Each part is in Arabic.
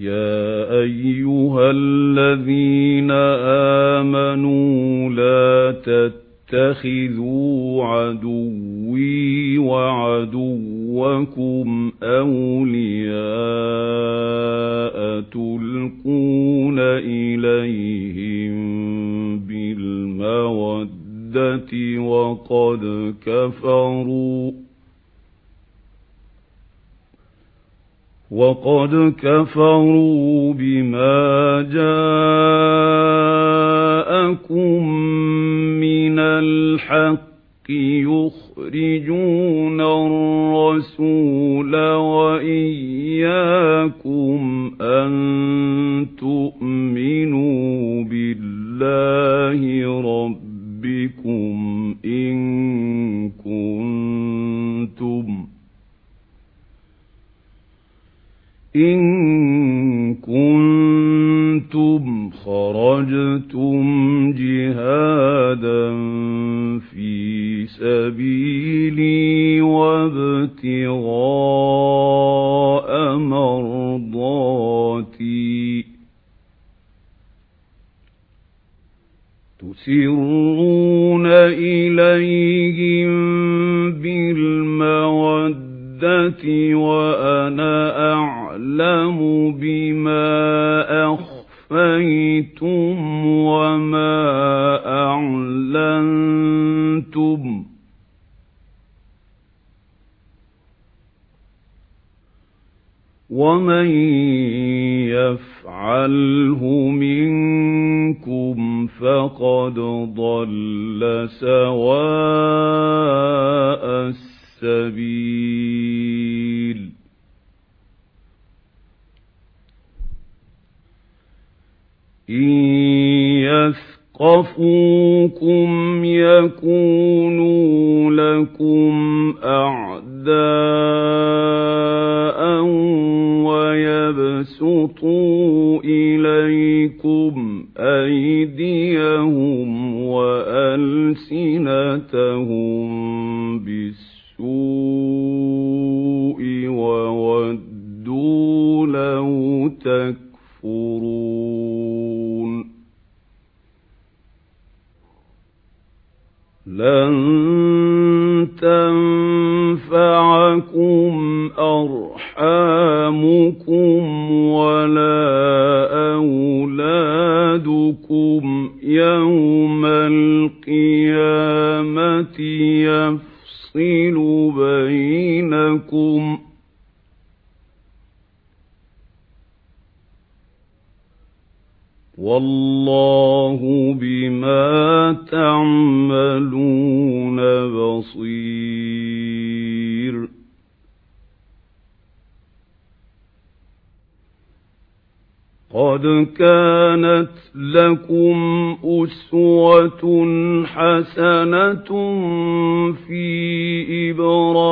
يا أيها الذين آمنوا لا تتخذوا عدوي وعدوكم أولياء تلقون إليهم بالمودة وقد كفروا وقد كفروا بما جاءكم من الحق يخرجون الرسول وإياكم أن تؤمنوا بالله ربكم إن كنتم إن كنتم خرجتم جهادا في سبيلي وابتغاء مرضاتي. تسرون إليهم بالمودة بما أخفيتم وما أعلنتم ومن يفعله منكم فقد ضل سواء السبيل يثقفوكم يكونوا لكم أعداء ويبسطوا إليكم أيديهم وألسنتهم بالسوء وودوا لو تكفرون يوم القيامة يفصل بينكم والله بما تعملون بصير قد كانت لكم أسوة حسنة في إبراهيم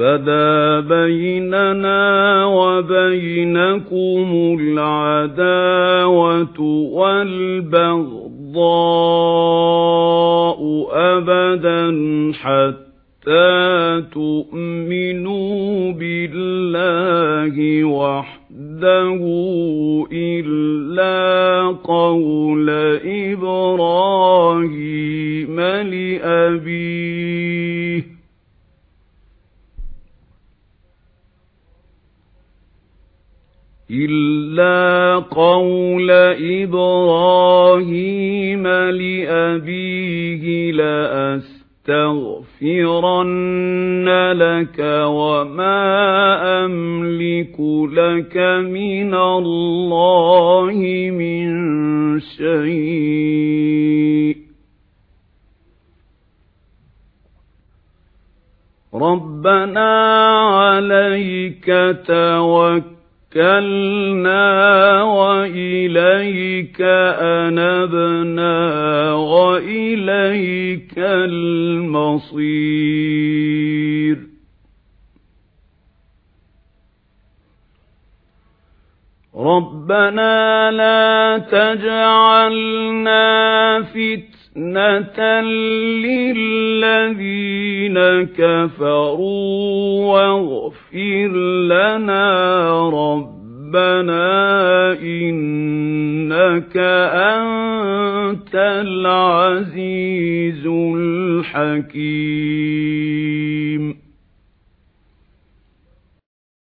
وبدا بيننا وبينكم العداوة والبغضاء أبدا حتى تؤمنوا بالله وحده إلا قول إبراهيم لأبيه إلا قول إبراهيم لأبيه لأستغفرن لَكَ وَمَا أَمْلِكُ لَكَ مِنَ اللَّهِ مِنْ شَيْءٍ رَبَّنَا عَلَيْكَ تَوَكَّلْنَا وَإِلَيْكَ أَنَبْنَا وَإِلَيْكَ الْمَصِيرُ رَبَّنَا لَا تَجْعَلْنَا فِتْنَةً لِّلَّذِينَ كَفَرُوا وَاغْفِرْ لَنَا رَبَّنَا إِنَّكَ أَنتَ الْعَزِيزُ الْحَكِيمُ